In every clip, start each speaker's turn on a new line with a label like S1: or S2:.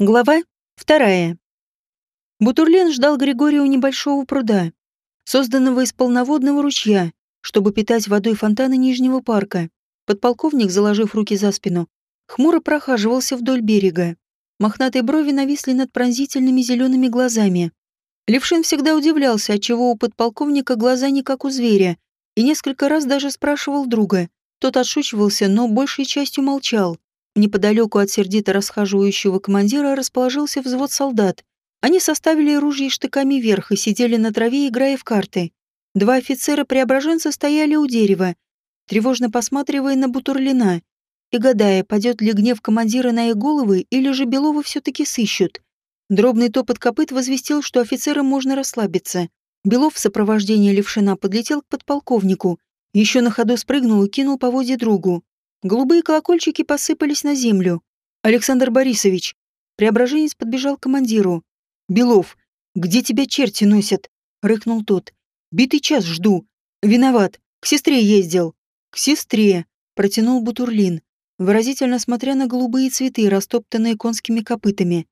S1: Глава вторая. Бутурлин ждал Григория у небольшого пруда, созданного из полноводного ручья, чтобы питать водой фонтаны Нижнего парка. Подполковник, заложив руки за спину, хмуро прохаживался вдоль берега. Мохнатые брови нависли над пронзительными зелеными глазами. Левшин всегда удивлялся, отчего у подполковника глаза не как у зверя, и несколько раз даже спрашивал друга. Тот отшучивался, но большей частью молчал. Неподалеку от сердито расхаживающего командира расположился взвод солдат. Они составили ружья штыками вверх и сидели на траве, играя в карты. Два офицера-преображенца стояли у дерева, тревожно посматривая на Бутурлина и гадая, падет ли гнев командира на их головы или же Белова все-таки сыщут. Дробный топот копыт возвестил, что офицерам можно расслабиться. Белов в сопровождении Левшина подлетел к подполковнику, еще на ходу спрыгнул и кинул по воде другу. Голубые колокольчики посыпались на землю. «Александр Борисович!» Преображенец подбежал к командиру. «Белов, где тебя черти носят?» — рыкнул тот. «Битый час жду. Виноват. К сестре ездил». «К сестре!» — протянул Бутурлин, выразительно смотря на голубые цветы, растоптанные конскими копытами.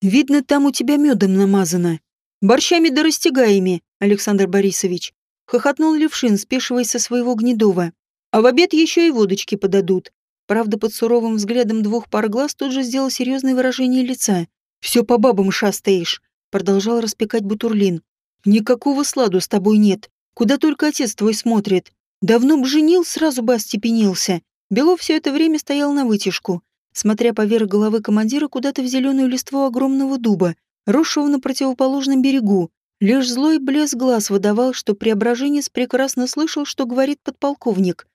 S1: «Видно, там у тебя медом намазано. Борщами да растягаями, Александр Борисович!» — хохотнул Левшин, спешиваясь со своего гнедова. А в обед еще и водочки подадут. Правда, под суровым взглядом двух пар глаз тут же сделал серьезное выражение лица. «Все по бабам шастаешь», — продолжал распекать Бутурлин. «Никакого сладу с тобой нет. Куда только отец твой смотрит. Давно б женил, сразу бы остепенился». Белов все это время стоял на вытяжку, смотря поверх головы командира куда-то в зеленую листву огромного дуба, росшего на противоположном берегу. Лишь злой блеск глаз выдавал, что преображенец прекрасно слышал, что говорит подполковник.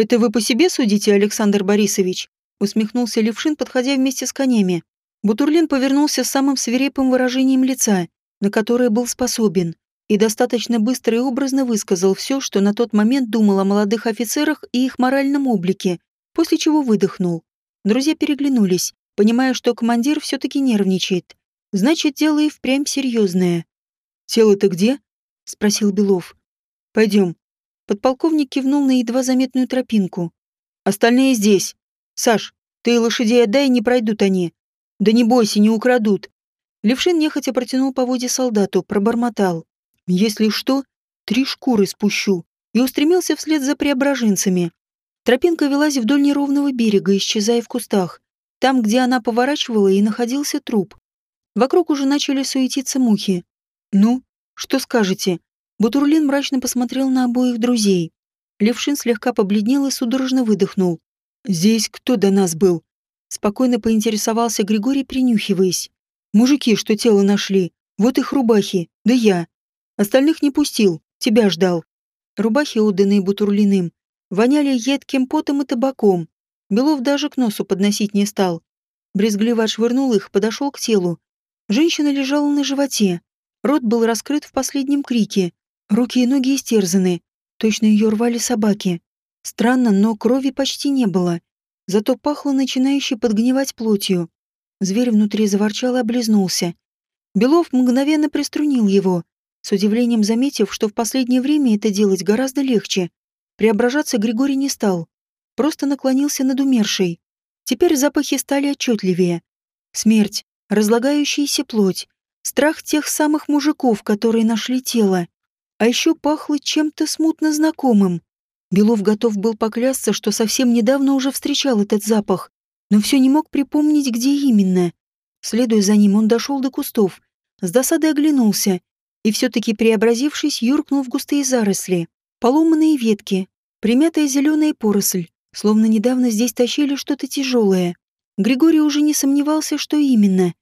S1: «Это вы по себе судите, Александр Борисович?» усмехнулся Левшин, подходя вместе с конями. Бутурлин повернулся с самым свирепым выражением лица, на которое был способен, и достаточно быстро и образно высказал все, что на тот момент думал о молодых офицерах и их моральном облике, после чего выдохнул. Друзья переглянулись, понимая, что командир все-таки нервничает. Значит, дело и впрямь серьезное. «Тело-то где?» — спросил Белов. «Пойдем, Подполковник кивнул на едва заметную тропинку. «Остальные здесь. Саш, ты лошадей отдай, не пройдут они. Да не бойся, не украдут». Левшин нехотя протянул по воде солдату, пробормотал. «Если что, три шкуры спущу» и устремился вслед за преображенцами. Тропинка велась вдоль неровного берега, исчезая в кустах. Там, где она поворачивала, и находился труп. Вокруг уже начали суетиться мухи. «Ну, что скажете?» Бутурлин мрачно посмотрел на обоих друзей. Левшин слегка побледнел и судорожно выдохнул. «Здесь кто до нас был?» Спокойно поинтересовался Григорий, принюхиваясь. «Мужики, что тело нашли. Вот их рубахи, да я. Остальных не пустил, тебя ждал». Рубахи, отданные Бутурлиным, воняли едким потом и табаком. Белов даже к носу подносить не стал. Брезгливо отшвырнул их, подошел к телу. Женщина лежала на животе. Рот был раскрыт в последнем крике. Руки и ноги истерзаны. Точно ее рвали собаки. Странно, но крови почти не было. Зато пахло начинающей подгнивать плотью. Зверь внутри заворчал и облизнулся. Белов мгновенно приструнил его, с удивлением заметив, что в последнее время это делать гораздо легче. Преображаться Григорий не стал. Просто наклонился над умершей. Теперь запахи стали отчетливее. Смерть, разлагающаяся плоть, страх тех самых мужиков, которые нашли тело. А еще пахло чем-то смутно знакомым. Белов готов был поклясться, что совсем недавно уже встречал этот запах, но все не мог припомнить, где именно. Следуя за ним, он дошел до кустов, с досадой оглянулся и все-таки преобразившись, юркнул в густые заросли. Поломанные ветки, примятая зеленая поросль, словно недавно здесь тащили что-то тяжелое. Григорий уже не сомневался, что именно.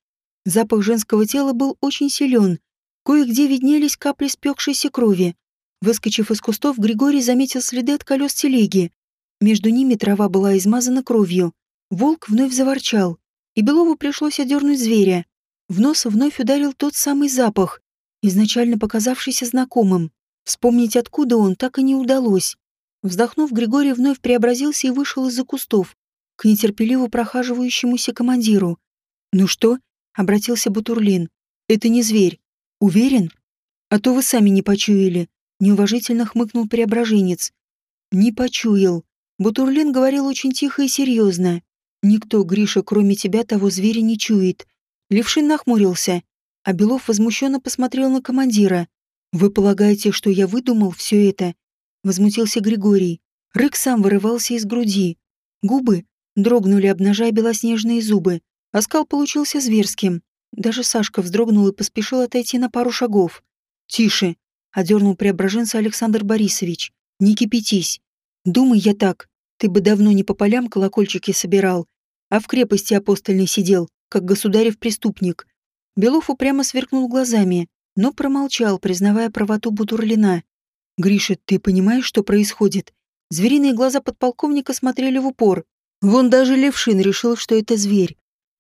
S1: Запах женского тела был очень силен, Кое-где виднелись капли спекшейся крови. Выскочив из кустов, Григорий заметил следы от колес телеги. Между ними трава была измазана кровью. Волк вновь заворчал, и Белову пришлось одернуть зверя. В нос вновь ударил тот самый запах, изначально показавшийся знакомым. Вспомнить, откуда он, так и не удалось. Вздохнув, Григорий вновь преобразился и вышел из-за кустов, к нетерпеливо прохаживающемуся командиру. «Ну что?» — обратился Бутурлин. «Это не зверь. Уверен? А то вы сами не почуяли. Неуважительно хмыкнул преображенец. Не почуял. Бутурлин говорил очень тихо и серьезно. Никто, Гриша, кроме тебя, того зверя не чует. Левшин нахмурился, а Белов возмущенно посмотрел на командира. «Вы полагаете, что я выдумал все это?» Возмутился Григорий. Рык сам вырывался из груди. Губы дрогнули, обнажая белоснежные зубы. Оскал получился зверским. Даже Сашка вздрогнул и поспешил отойти на пару шагов. «Тише!» — одернул преображенца Александр Борисович. «Не кипятись. Думай я так. Ты бы давно не по полям колокольчики собирал, а в крепости апостольной сидел, как государев преступник». Белов упрямо сверкнул глазами, но промолчал, признавая правоту Бутурлина. «Гриша, ты понимаешь, что происходит?» Звериные глаза подполковника смотрели в упор. Вон даже Левшин решил, что это зверь.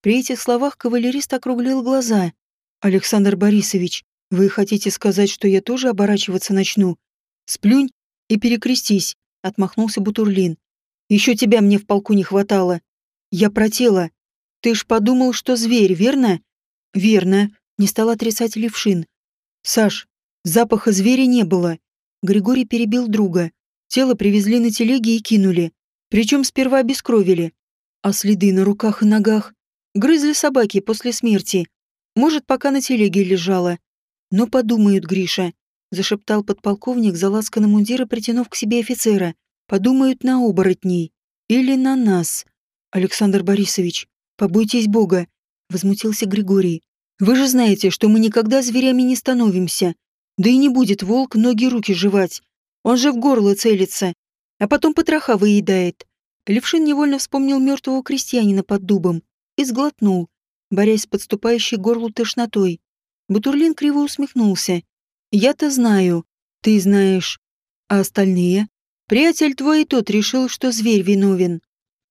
S1: При этих словах кавалерист округлил глаза. «Александр Борисович, вы хотите сказать, что я тоже оборачиваться начну? Сплюнь и перекрестись», — отмахнулся Бутурлин. «Еще тебя мне в полку не хватало. Я про тело. Ты ж подумал, что зверь, верно?» «Верно», — не стал отрицать Левшин. «Саш, запаха зверя не было». Григорий перебил друга. Тело привезли на телеге и кинули. Причем сперва обескровили. А следы на руках и ногах грызли собаки после смерти. Может, пока на телеге лежала. Но подумают, Гриша, зашептал подполковник, заласканным мундира, притянув к себе офицера. Подумают на оборотней. Или на нас. Александр Борисович, побойтесь Бога, возмутился Григорий. Вы же знаете, что мы никогда зверями не становимся. Да и не будет волк ноги руки жевать. Он же в горло целится, а потом потроха выедает. Левшин невольно вспомнил мертвого крестьянина под дубом и сглотнул, борясь с подступающей горлу тошнотой. Бутурлин криво усмехнулся. «Я-то знаю, ты знаешь. А остальные? Приятель твой и тот решил, что зверь виновен».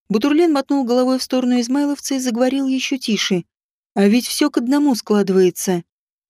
S1: Бутурлин мотнул головой в сторону Измайловца и заговорил еще тише. «А ведь все к одному складывается.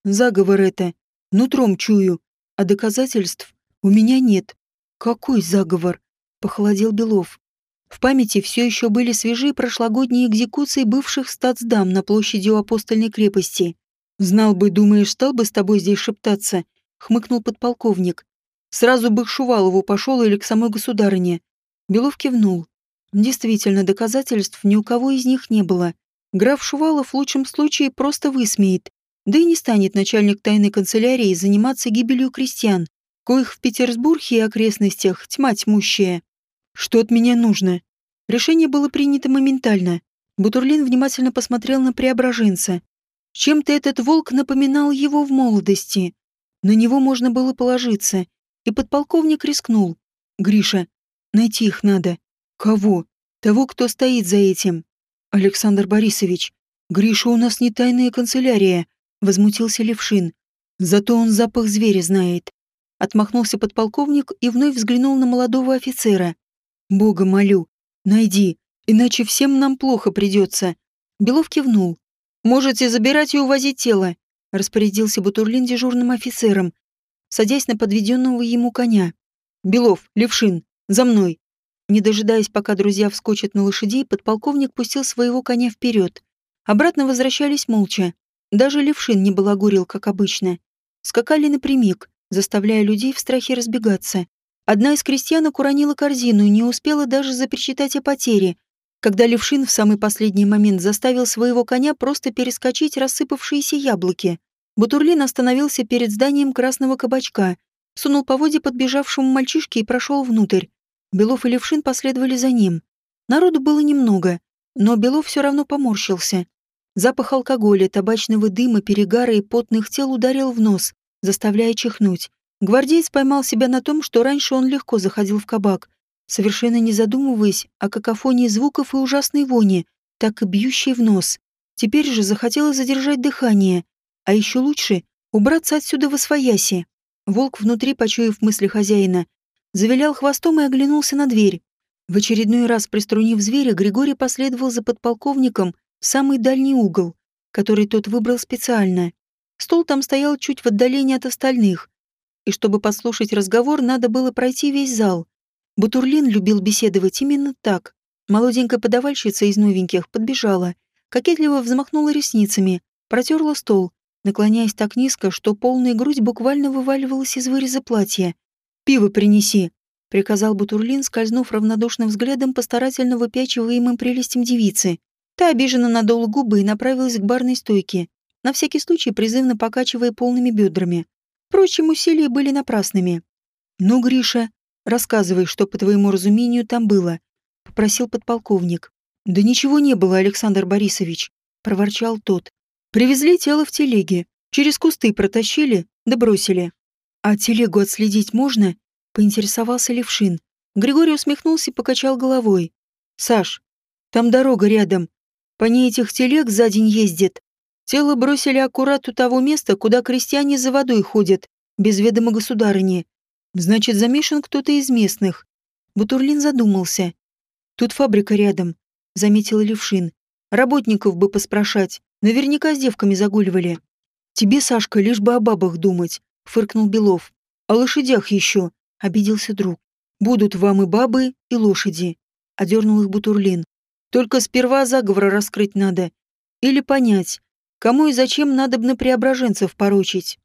S1: Заговор это. Нутром чую. А доказательств у меня нет. Какой заговор? Похолодел Белов. В памяти все еще были свежие прошлогодние экзекуции бывших статсдам на площади у апостольной крепости. «Знал бы, думаешь, стал бы с тобой здесь шептаться?» — хмыкнул подполковник. «Сразу бы к Шувалову пошел или к самой государыне». Белов кивнул. Действительно, доказательств ни у кого из них не было. Граф Шувалов в лучшем случае просто высмеет, да и не станет начальник тайной канцелярии заниматься гибелью крестьян, коих в Петербурге и окрестностях тьма тьмущая. Что от меня нужно? Решение было принято моментально. Бутурлин внимательно посмотрел на преображенца. Чем-то этот волк напоминал его в молодости. На него можно было положиться. И подполковник рискнул. «Гриша, найти их надо. Кого? Того, кто стоит за этим. Александр Борисович, Гриша у нас не тайная канцелярия», — возмутился Левшин. «Зато он запах зверя знает. Отмахнулся подполковник и вновь взглянул на молодого офицера. «Бога молю, найди, иначе всем нам плохо придется». Белов кивнул. «Можете забирать и увозить тело», — распорядился Бутурлин дежурным офицером, садясь на подведенного ему коня. «Белов, Левшин, за мной!» Не дожидаясь, пока друзья вскочат на лошадей, подполковник пустил своего коня вперед. Обратно возвращались молча. Даже Левшин не балагурил, как обычно. Скакали напрямик, заставляя людей в страхе разбегаться. Одна из крестьянок уронила корзину и не успела даже запричитать о потере, когда Левшин в самый последний момент заставил своего коня просто перескочить рассыпавшиеся яблоки. Бутурлин остановился перед зданием красного кабачка, сунул поводья подбежавшему мальчишке и прошел внутрь. Белов и Левшин последовали за ним. Народу было немного, но Белов все равно поморщился. Запах алкоголя, табачного дыма, перегара и потных тел ударил в нос, заставляя чихнуть. Гвардеец поймал себя на том, что раньше он легко заходил в кабак, совершенно не задумываясь о какофонии звуков и ужасной вони, так и бьющей в нос. Теперь же захотелось задержать дыхание, а еще лучше — убраться отсюда во свояси. Волк внутри, почуяв мысли хозяина, завилял хвостом и оглянулся на дверь. В очередной раз приструнив зверя, Григорий последовал за подполковником в самый дальний угол, который тот выбрал специально. Стол там стоял чуть в отдалении от остальных, и чтобы послушать разговор, надо было пройти весь зал. Бутурлин любил беседовать именно так. Молоденькая подавальщица из новеньких подбежала, кокетливо взмахнула ресницами, протерла стол, наклоняясь так низко, что полная грудь буквально вываливалась из выреза платья. «Пиво принеси», — приказал Бутурлин, скользнув равнодушным взглядом по старательно выпячиваемым прелестям девицы. Та обиженно надула губы и направилась к барной стойке, на всякий случай призывно покачивая полными бедрами. Впрочем, усилия были напрасными. «Ну, Гриша, рассказывай, что, по твоему разумению, там было», — попросил подполковник. «Да ничего не было, Александр Борисович», — проворчал тот. «Привезли тело в телеге, через кусты протащили, да бросили. А телегу отследить можно?» — поинтересовался Левшин. Григорий усмехнулся и покачал головой. «Саш, там дорога рядом. По ней этих телег за день ездит. Тело бросили аккурат у того места, куда крестьяне за водой ходят, без ведома государыни. Значит, замешан кто-то из местных». Бутурлин задумался. «Тут фабрика рядом», — заметил Левшин. «Работников бы поспрашать. Наверняка с девками загуливали». «Тебе, Сашка, лишь бы о бабах думать», — фыркнул Белов. «О лошадях еще», — обиделся друг. Будут вам и бабы, и лошади, одернул их Бутурлин. Только сперва заговор раскрыть надо. Или понять, кому и зачем надо бы на преображенцев порочить.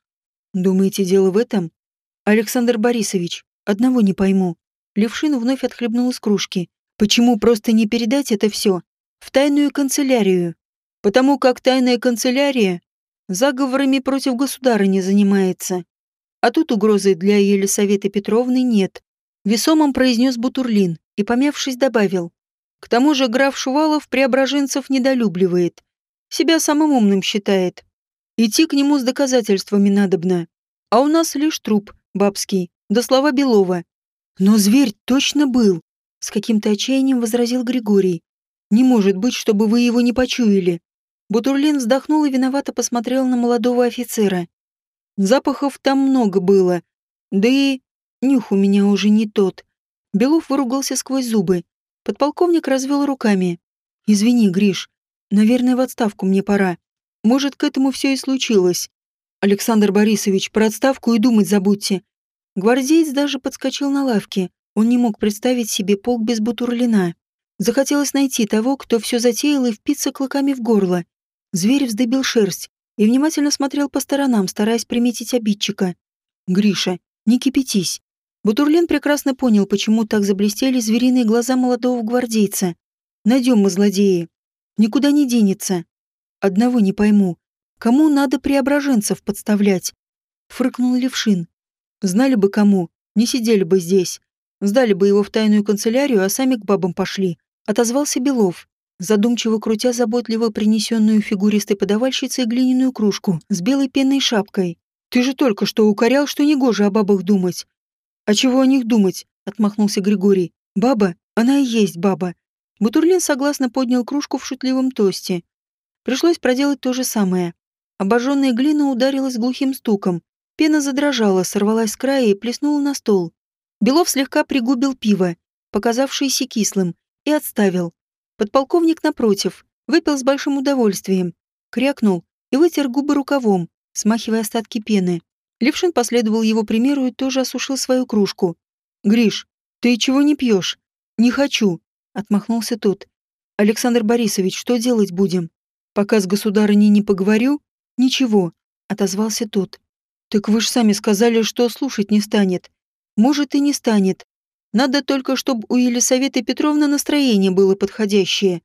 S1: Думаете, дело в этом? Александр Борисович, одного не пойму. Левшин вновь отхлебнул из кружки. Почему просто не передать это все в тайную канцелярию? Потому как тайная канцелярия заговорами против государыни занимается. А тут угрозы для Елисаветы Петровны нет. Весомым произнес Бутурлин и, помявшись, добавил. К тому же граф Шувалов преображенцев недолюбливает. Себя самым умным считает. Идти к нему с доказательствами надобно. А у нас лишь труп, бабский, да слова Белова. Но зверь точно был, с каким-то отчаянием возразил Григорий. Не может быть, чтобы вы его не почуяли. Бутурлин вздохнул и виновато посмотрел на молодого офицера. Запахов там много было. Да и Нюх у меня уже не тот. Белов выругался сквозь зубы. Подполковник развел руками. «Извини, Гриш. Наверное, в отставку мне пора. Может, к этому все и случилось. Александр Борисович, про отставку и думать забудьте». Гвардеец даже подскочил на лавке. Он не мог представить себе полк без Бутурлина. Захотелось найти того, кто все затеял и впиться клыками в горло. Зверь вздыбил шерсть и внимательно смотрел по сторонам, стараясь приметить обидчика. «Гриша, не кипятись. Бутурлин прекрасно понял, почему так заблестели звериные глаза молодого гвардейца. Найдем мы злодеи. Никуда не денется. Одного не пойму. Кому надо преображенцев подставлять? Фрыкнул Левшин. Знали бы кому, не сидели бы здесь. Сдали бы его в тайную канцелярию, а сами к бабам пошли. Отозвался Белов, задумчиво крутя заботливо принесенную фигуристой подавальщицей глиняную кружку с белой пенной шапкой. «Ты же только что укорял, что негоже о бабах думать. «А чего о них думать?» — отмахнулся Григорий. «Баба, она и есть баба». Бутурлин согласно поднял кружку в шутливом тосте. Пришлось проделать то же самое. Обожженная глина ударилась глухим стуком. Пена задрожала, сорвалась с края и плеснула на стол. Белов слегка пригубил пиво, показавшееся кислым, и отставил. Подполковник, напротив, выпил с большим удовольствием, крякнул и вытер губы рукавом, смахивая остатки пены. Левшин последовал его примеру и тоже осушил свою кружку. «Гриш, ты чего не пьешь?» «Не хочу», — отмахнулся тот. «Александр Борисович, что делать будем? Пока с государыней не поговорю?» «Ничего», — отозвался тот. «Так вы ж сами сказали, что слушать не станет. Может, и не станет. Надо только, чтобы у Елисаветы Петровны настроение было подходящее».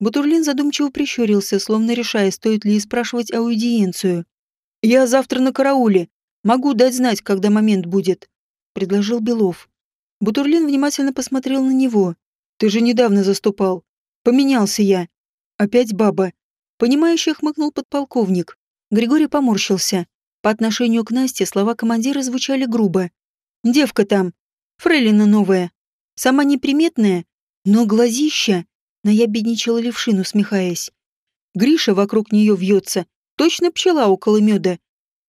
S1: Бутурлин задумчиво прищурился, словно решая, стоит ли спрашивать аудиенцию. «Я завтра на карауле. Могу дать знать, когда момент будет», — предложил Белов. Бутурлин внимательно посмотрел на него. «Ты же недавно заступал. Поменялся я. Опять баба». Понимающе хмыкнул подполковник. Григорий поморщился. По отношению к Насте слова командира звучали грубо. «Девка там. Фрейлина новая. Сама неприметная, но глазища...» Наябедничала Левшин, усмехаясь. Гриша вокруг нее вьется. Точно пчела около меда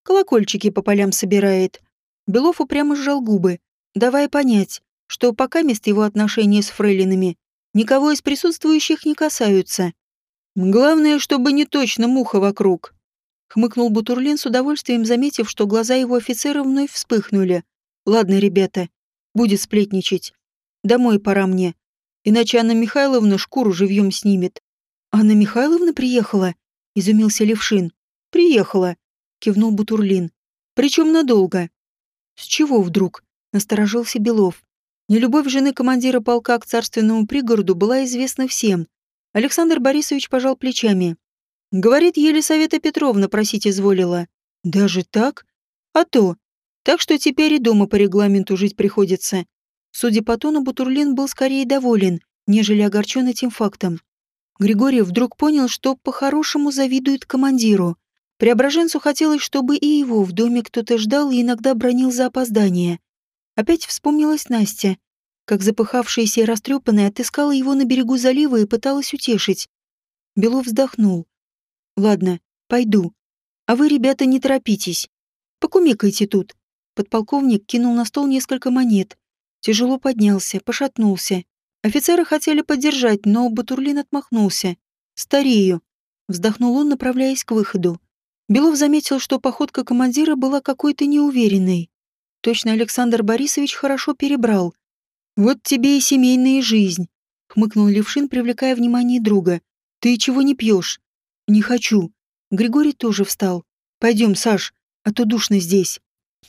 S1: колокольчики по полям собирает. Белов упрямо сжал губы, давая понять, что пока мест его отношения с фрейлинами никого из присутствующих не касаются. Главное, чтобы не точно муха вокруг. Хмыкнул Бутурлин с удовольствием, заметив, что глаза его офицера вновь вспыхнули. Ладно, ребята, будет сплетничать. Домой пора мне. Иначе Анна Михайловна шкуру живьем снимет. Анна Михайловна приехала? Изумился Левшин. Приехала кивнул Бутурлин. Причем надолго. С чего вдруг? Насторожился Белов. Нелюбовь жены командира полка к царственному пригороду была известна всем. Александр Борисович пожал плечами. Говорит, Елисавета Петровна просить изволила. Даже так? А то. Так что теперь и дома по регламенту жить приходится. Судя по тону, Бутурлин был скорее доволен, нежели огорчен этим фактом. Григорий вдруг понял, что по-хорошему завидует командиру. Преображенцу хотелось, чтобы и его в доме кто-то ждал и иногда бронил за опоздание. Опять вспомнилась Настя, как запыхавшаяся и растрепанная отыскала его на берегу залива и пыталась утешить. Белов вздохнул. «Ладно, пойду. А вы, ребята, не торопитесь. Покумекайте тут». Подполковник кинул на стол несколько монет. Тяжело поднялся, пошатнулся. Офицеры хотели поддержать, но Батурлин отмахнулся. «Старею», — вздохнул он, направляясь к выходу. Белов заметил, что походка командира была какой-то неуверенной. Точно Александр Борисович хорошо перебрал. «Вот тебе и семейная жизнь», — хмыкнул Левшин, привлекая внимание друга. «Ты чего не пьешь?» «Не хочу». Григорий тоже встал. «Пойдем, Саш, а то душно здесь».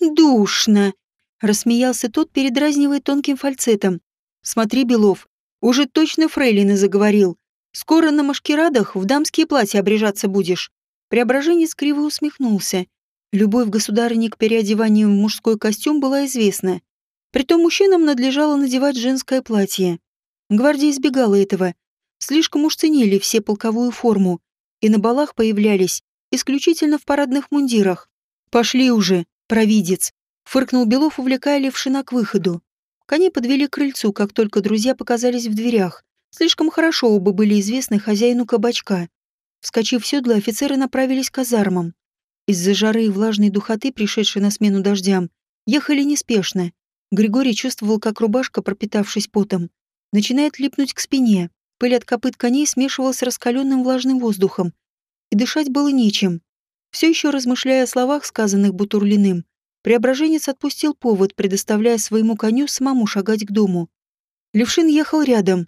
S1: «Душно!» — рассмеялся тот, передразнивая тонким фальцетом. «Смотри, Белов, уже точно фрейлины заговорил. Скоро на машкирадах в дамские платья обрежаться будешь». Преображенец криво усмехнулся. Любовь государыни к переодеванию в мужской костюм была известна. Притом мужчинам надлежало надевать женское платье. Гвардия избегала этого. Слишком уж ценили все полковую форму, и на балах появлялись исключительно в парадных мундирах. «Пошли уже, провидец!» — фыркнул Белов, увлекая Левшина к выходу. Кони подвели к крыльцу, как только друзья показались в дверях. Слишком хорошо оба были известны хозяину кабачка. Вскочив в седло, офицеры направились к казармам. Из-за жары и влажной духоты, пришедшей на смену дождям, ехали неспешно, Григорий чувствовал, как рубашка, пропитавшись потом, начинает липнуть к спине. Пыль от копыт коней смешивалась с раскаленным влажным воздухом. И дышать было нечем. Все еще размышляя о словах, сказанных Бутурлиным, преображенец отпустил повод, предоставляя своему коню самому шагать к дому. Левшин ехал рядом.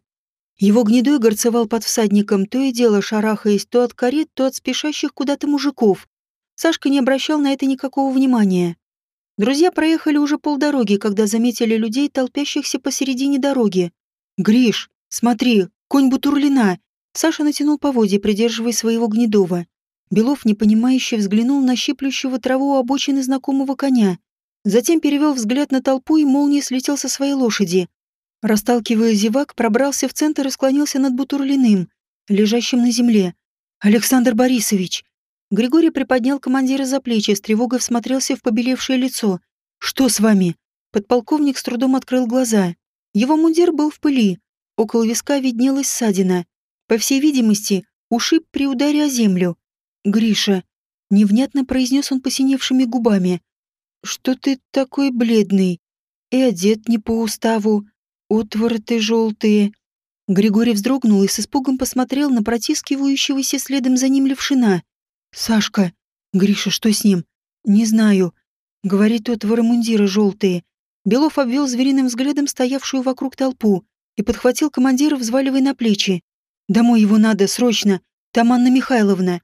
S1: Его гнедой горцевал под всадником, то и дело шарахаясь то от карет, то от спешащих куда-то мужиков. Сашка не обращал на это никакого внимания. Друзья проехали уже полдороги, когда заметили людей, толпящихся посередине дороги. «Гриш, смотри, конь Бутурлина!» Саша натянул поводья, придерживая своего гнедова. Белов, непонимающе, взглянул на щиплющего траву обочины знакомого коня. Затем перевел взгляд на толпу и молнией слетел со своей лошади. Расталкивая зевак, пробрался в центр и склонился над Бутурлиным, лежащим на земле. «Александр Борисович!» Григорий приподнял командира за плечи, с тревогой всмотрелся в побелевшее лицо. «Что с вами?» Подполковник с трудом открыл глаза. Его мундир был в пыли. Около виска виднелась ссадина. По всей видимости, ушиб при ударе о землю. «Гриша», — невнятно произнес он посиневшими губами, — «что ты такой бледный? И одет не по уставу, отвороты желтые». Григорий вздрогнул и с испугом посмотрел на протискивающегося следом за ним левшина. «Сашка! Гриша, что с ним?» «Не знаю». Говорит тот, мундира желтые. Белов обвел звериным взглядом стоявшую вокруг толпу и подхватил командира, взваливая на плечи. «Домой его надо, срочно! Там Анна Михайловна!»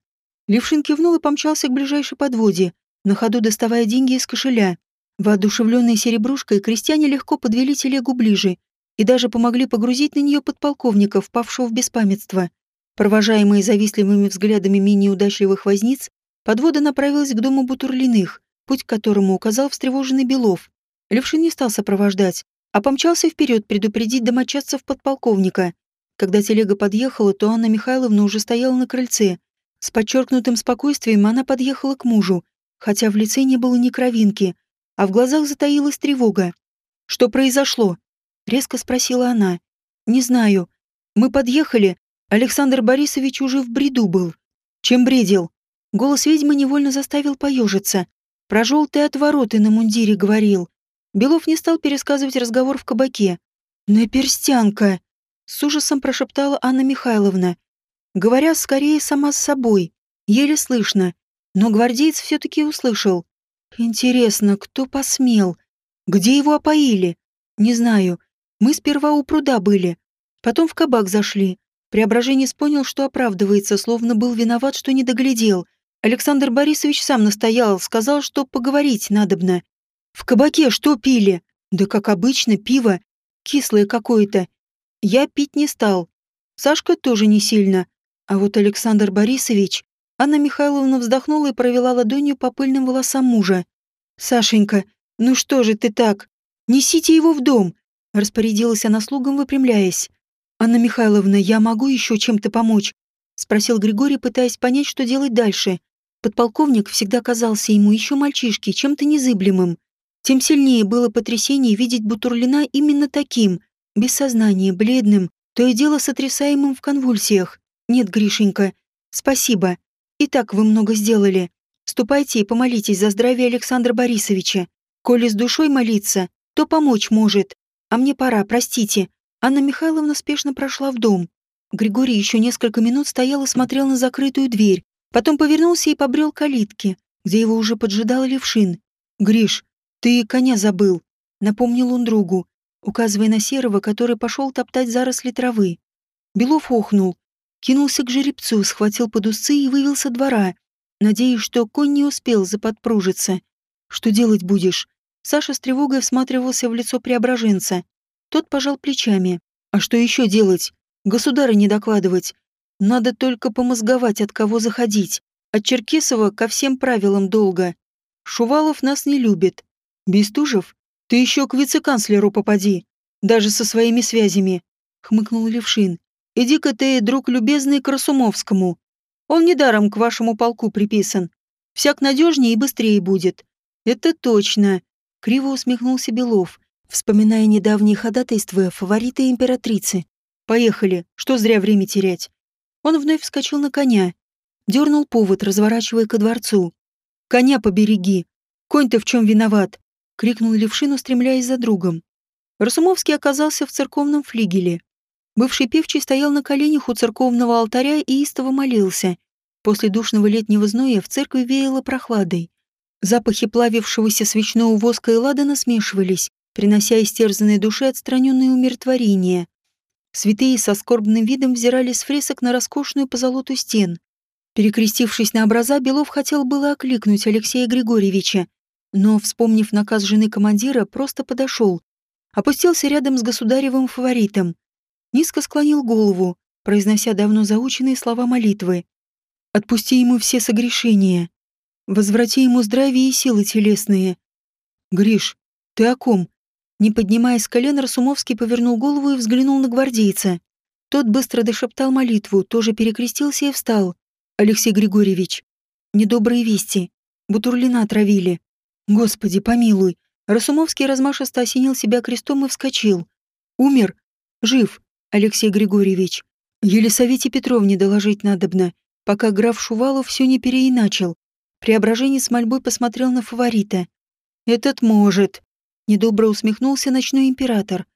S1: Левшин кивнул и помчался к ближайшей подводе, на ходу доставая деньги из кошеля. Воодушевленные серебрушкой, крестьяне легко подвели телегу ближе и даже помогли погрузить на нее подполковника, впавшего в беспамятство. Провожаемые завистливыми взглядами менее удачливых возниц, подвода направилась к дому Бутурлиных, путь к которому указал встревоженный Белов. Левшин не стал сопровождать, а помчался вперед предупредить домочадцев подполковника. Когда телега подъехала, то Анна Михайловна уже стояла на крыльце. С подчеркнутым спокойствием она подъехала к мужу, хотя в лице не было ни кровинки, а в глазах затаилась тревога. «Что произошло?» — резко спросила она. «Не знаю. Мы подъехали, Александр Борисович уже в бреду был. Чем бредил? Голос ведьмы невольно заставил поежиться. Про желтые отвороты на мундире говорил. Белов не стал пересказывать разговор в кабаке. «Наперстянка!» — с ужасом прошептала Анна Михайловна. Говоря скорее сама с собой, еле слышно, но гвардеец все-таки услышал. «Интересно, кто посмел? Где его опоили? Не знаю. Мы сперва у пруда были, потом в кабак зашли, Преображенец понял, что оправдывается, словно был виноват, что не доглядел. Александр Борисович сам настоял, сказал, что поговорить надобно. «В кабаке что пили?» «Да как обычно, пиво. Кислое какое-то. Я пить не стал. Сашка тоже не сильно. А вот Александр Борисович... Анна Михайловна вздохнула и провела ладонью по пыльным волосам мужа. «Сашенька, ну что же ты так? Несите его в дом!» Распорядилась она слугам, выпрямляясь. «Анна Михайловна, я могу еще чем-то помочь?» Спросил Григорий, пытаясь понять, что делать дальше. Подполковник всегда казался ему еще мальчишке, чем-то незыблемым. Тем сильнее было потрясение видеть Бутурлина именно таким, без сознания, бледным, то и дело сотрясаемым в конвульсиях. «Нет, Гришенька, спасибо. И так вы много сделали. Ступайте и помолитесь за здравие Александра Борисовича. Коли с душой молиться, то помочь может. А мне пора, простите». Анна Михайловна спешно прошла в дом. Григорий еще несколько минут стоял и смотрел на закрытую дверь, потом повернулся и побрел к калитке, где его уже поджидал Левшин. «Гриш, ты коня забыл», — напомнил он другу, указывая на серого, который пошел топтать заросли травы. Белов охнул, кинулся к жеребцу, схватил под усы и вывел со двора, надеясь, что конь не успел заподпружиться. «Что делать будешь?» Саша с тревогой всматривался в лицо преображенца. Тот пожал плечами. «А что еще делать? Государа не докладывать. Надо только помозговать, от кого заходить. От Черкесова ко всем правилам долго. Шувалов нас не любит. Бестужев, ты еще к вице-канцлеру попади. Даже со своими связями», — хмыкнул Левшин. «Иди-ка ты, друг любезный, к Расумовскому. Он недаром к вашему полку приписан. Всяк надежнее и быстрее будет». «Это точно», Криво усмехнулся Белов, вспоминая недавние ходатайства фаворита императрицы. «Поехали, что зря время терять». Он вновь вскочил на коня, дернул повод, разворачивая ко дворцу. «Коня побереги! Конь-то в чем виноват!» — крикнул Левшин, устремляясь за другом. Расумовский оказался в церковном флигеле. Бывший певчий стоял на коленях у церковного алтаря и истово молился. После душного летнего зноя в церкви веяло прохладой. Запахи плавившегося свечного воска и ладана смешивались, принося истерзанной душе отстраненное умиротворение. Святые со скорбным видом взирали с фресок на роскошную позолоту стен. Перекрестившись на образа, Белов хотел было окликнуть Алексея Григорьевича, но, вспомнив наказ жены командира, просто подошел, опустился рядом с государевым фаворитом, низко склонил голову, произнося давно заученные слова молитвы. «Отпусти ему все согрешения, Возврати ему здравие и силы телесные. Гриш, ты о ком? Не поднимая с колен, Расумовский повернул голову и взглянул на гвардейца. Тот быстро дошептал молитву, тоже перекрестился и встал. Алексей Григорьевич, недобрые вести. Бутурлина отравили. Господи, помилуй. Расумовский размашисто осенил себя крестом и вскочил. Умер? Жив, Алексей Григорьевич. Елисавете Петровне доложить надобно, пока граф Шувалов все не переиначил. Преображение с мольбой посмотрел на фаворита. «Этот может», — недобро усмехнулся ночной император.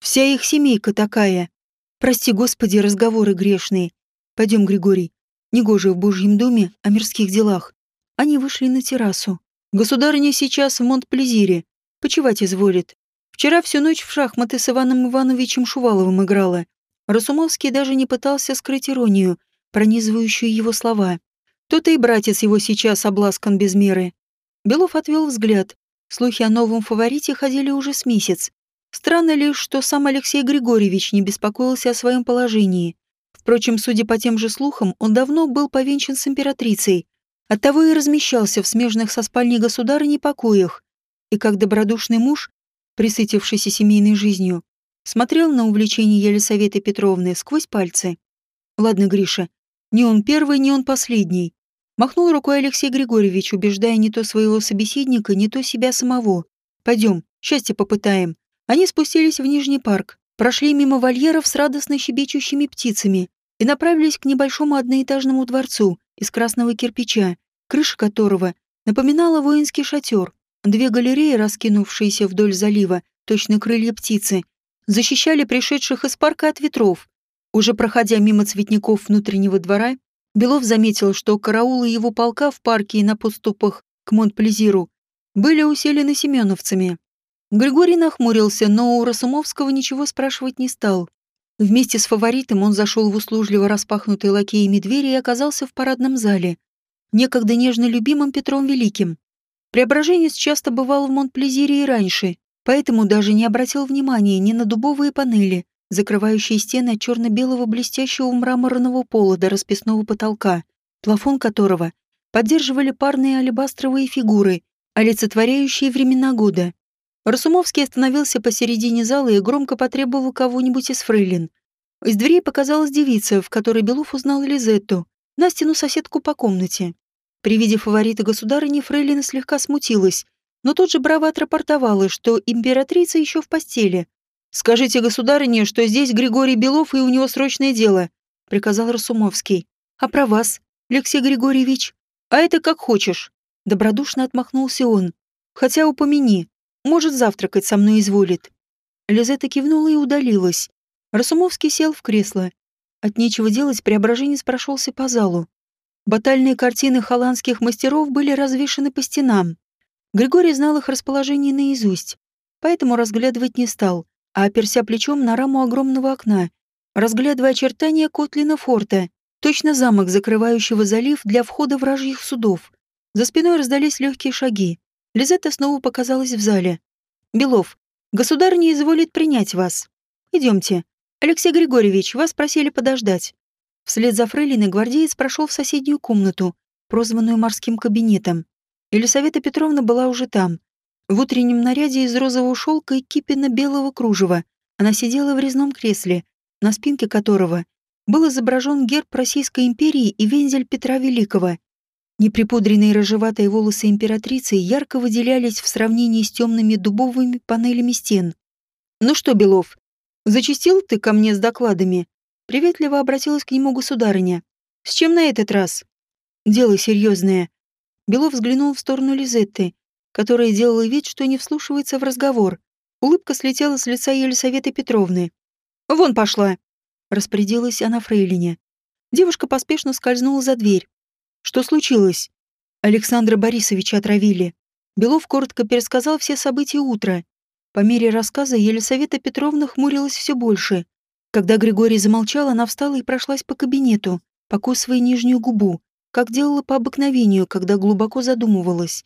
S1: «Вся их семейка такая. Прости, Господи, разговоры грешные. Пойдем, Григорий. Негоже в Божьем доме о мирских делах». Они вышли на террасу. Государыня сейчас в Монт-Плезире. Почевать изволит. Вчера всю ночь в шахматы с Иваном Ивановичем Шуваловым играла. Расумовский даже не пытался скрыть иронию, пронизывающую его слова. То-то и братец его сейчас обласкан без меры. Белов отвел взгляд. Слухи о новом фаворите ходили уже с месяц. Странно лишь, что сам Алексей Григорьевич не беспокоился о своем положении. Впрочем, судя по тем же слухам, он давно был повенчан с императрицей. Оттого и размещался в смежных со спальней государыней покоях. И как добродушный муж, присытившийся семейной жизнью, смотрел на увлечение Елисаветы Петровны сквозь пальцы. «Ладно, Гриша, не он первый, не он последний. Махнул рукой Алексей Григорьевич, убеждая не то своего собеседника, не то себя самого. «Пойдем, счастье попытаем». Они спустились в Нижний парк, прошли мимо вольеров с радостно щебечущими птицами и направились к небольшому одноэтажному дворцу из красного кирпича, крыша которого напоминала воинский шатер. Две галереи, раскинувшиеся вдоль залива, точно крылья птицы, защищали пришедших из парка от ветров. Уже проходя мимо цветников внутреннего двора, Белов заметил, что караулы его полка в парке и на подступах к Монт-Плезиру были усилены семеновцами. Григорий нахмурился, но у Росумовского ничего спрашивать не стал. Вместе с фаворитом он зашел в услужливо распахнутые лакеями двери и оказался в парадном зале, некогда нежно любимым Петром Великим. Преображенец часто бывал в Монт-Плезире и раньше, поэтому даже не обратил внимания ни на дубовые панели, закрывающие стены от черно-белого блестящего мраморного пола до расписного потолка, плафон которого поддерживали парные алебастровые фигуры, олицетворяющие времена года. Расумовский остановился посередине зала и громко потребовал кого-нибудь из фрейлин. Из дверей показалась девица, в которой Белов узнал Лизетту, Настину соседку по комнате. При виде фаворита государыни фрейлина слегка смутилась, но тут же браво отрапортовала, что императрица еще в постели. «Скажите государыне, что здесь Григорий Белов и у него срочное дело», — приказал Расумовский. «А про вас, Алексей Григорьевич? А это как хочешь». Добродушно отмахнулся он. «Хотя упомяни, может, завтракать со мной изволит». Лизетта кивнула и удалилась. Расумовский сел в кресло. От нечего делать преображенец прошелся по залу. Батальные картины холландских мастеров были развешаны по стенам. Григорий знал их расположение наизусть, поэтому разглядывать не стал, а оперся плечом на раму огромного окна, разглядывая очертания Котлина форта, точно замок, закрывающего залив для входа вражьих судов. За спиной раздались легкие шаги. Лизетта снова показалась в зале. «Белов, государь не изволит принять вас. Идемте. Алексей Григорьевич, вас просили подождать». Вслед за фрейлиной гвардеец прошел в соседнюю комнату, прозванную морским кабинетом. Елисавета Петровна была уже там. В утреннем наряде из розового шелка и кипенно-белого кружева она сидела в резном кресле, на спинке которого был изображен герб Российской империи и вензель Петра Великого. Неприпудренные рыжеватые волосы императрицы ярко выделялись в сравнении с темными дубовыми панелями стен. «Ну что, Белов, зачастил ты ко мне с докладами?» Приветливо обратилась к нему государыня. «С чем на этот раз?» «Дело серьезное». Белов взглянул в сторону Лизетты, которая делала вид, что не вслушивается в разговор. Улыбка слетела с лица Елисаветы Петровны. «Вон пошла!» — распорядилась она фрейлине. Девушка поспешно скользнула за дверь. «Что случилось?» Александра Борисовича отравили. Белов коротко пересказал все события утра. По мере рассказа Елисавета Петровна хмурилась все больше. Когда Григорий замолчал, она встала и прошлась по кабинету, покусывая нижнюю губу, как делала по обыкновению, когда глубоко задумывалась.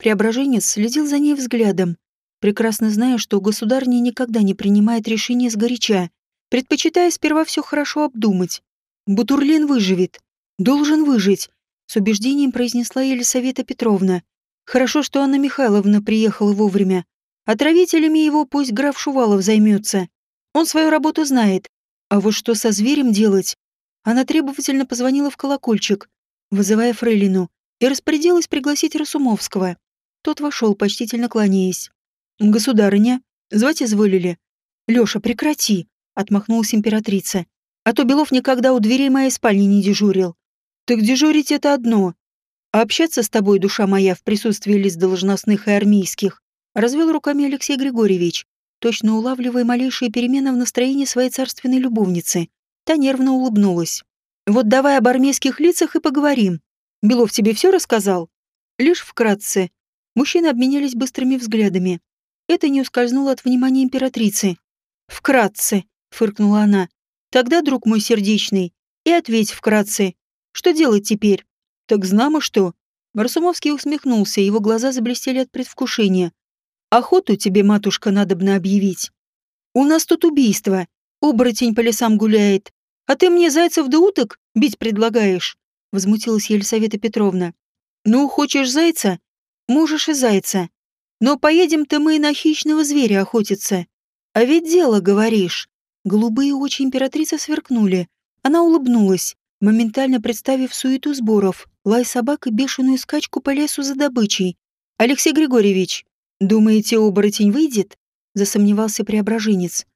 S1: Преображенец следил за ней взглядом, прекрасно зная, что государня никогда не принимает решения сгоряча, предпочитая сперва все хорошо обдумать. «Бутурлин выживет. Должен выжить», — с убеждением произнесла Елисавета Петровна. «Хорошо, что Анна Михайловна приехала вовремя. Отравителями его пусть граф Шувалов займется. Он свою работу знает. А вот что со зверем делать? Она требовательно позвонила в колокольчик, вызывая Фрейлину, и распорядилась пригласить Расумовского. Тот вошел, почтительно кланяясь. «Государыня, звать изволили?» «Лёша, прекрати!» — отмахнулась императрица. «А то Белов никогда у дверей моей спальни не дежурил. Так дежурить это одно. А общаться с тобой, душа моя, в присутствии лиц должностных и армейских, развел руками Алексей Григорьевич, точно улавливая малейшие перемены в настроении своей царственной любовницы. Та нервно улыбнулась. «Вот давай об армейских лицах и поговорим. Белов тебе все рассказал?» Лишь вкратце. Мужчины обменялись быстрыми взглядами. Это не ускользнуло от внимания императрицы. «Вкратце», — фыркнула она. «Тогда, друг мой сердечный, и ответь вкратце. Что делать теперь?» «Так знамо что?» Барсумовский усмехнулся, его глаза заблестели от предвкушения. Охоту тебе, матушка, надобно объявить. У нас тут убийство. Оборотень по лесам гуляет. А ты мне зайцев да уток бить предлагаешь?» Возмутилась Елисавета Петровна. «Ну, хочешь зайца? Можешь и зайца. Но поедем-то мы на хищного зверя охотиться. А ведь дело, говоришь». Голубые очи императрицы сверкнули. Она улыбнулась, моментально представив суету сборов, лай собак и бешеную скачку по лесу за добычей. «Алексей Григорьевич, «Думаете, оборотень выйдет?» — засомневался преображенец.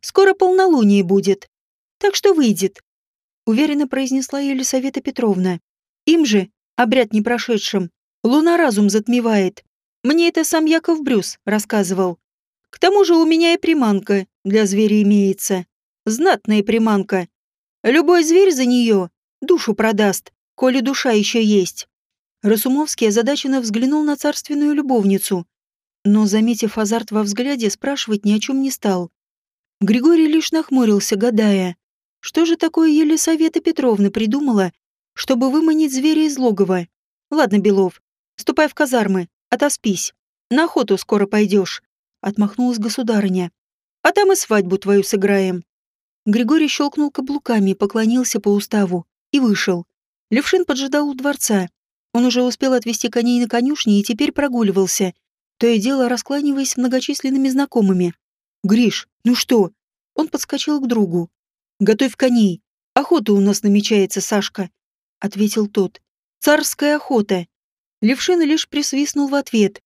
S1: «Скоро полнолуние будет, так что выйдет», — уверенно произнесла Елисавета Петровна. «Им же, обряд не прошедшим, луна разум затмевает. Мне это сам Яков Брюс рассказывал. К тому же у меня и приманка для зверя имеется. Знатная приманка. Любой зверь за нее душу продаст, коли душа еще есть». Расумовский озадаченно взглянул на царственную любовницу, но, заметив азарт во взгляде, спрашивать ни о чем не стал. Григорий лишь нахмурился, гадая, что же такое Елисавета Петровна придумала, чтобы выманить зверя из логова. «Ладно, Белов, ступай в казармы, отоспись. На охоту скоро пойдешь», — отмахнулась государыня. «А там и свадьбу твою сыграем. Григорий щелкнул каблуками, поклонился по уставу и вышел. Левшин поджидал у дворца. Он уже успел отвести коней на конюшни и теперь прогуливался, то и дело раскланиваясь многочисленными знакомыми. «Гриш, ну что?» Он подскочил к другу. «Готовь коней. Охота у нас намечается, Сашка», — ответил тот. «Царская охота». Левшин лишь присвистнул в ответ.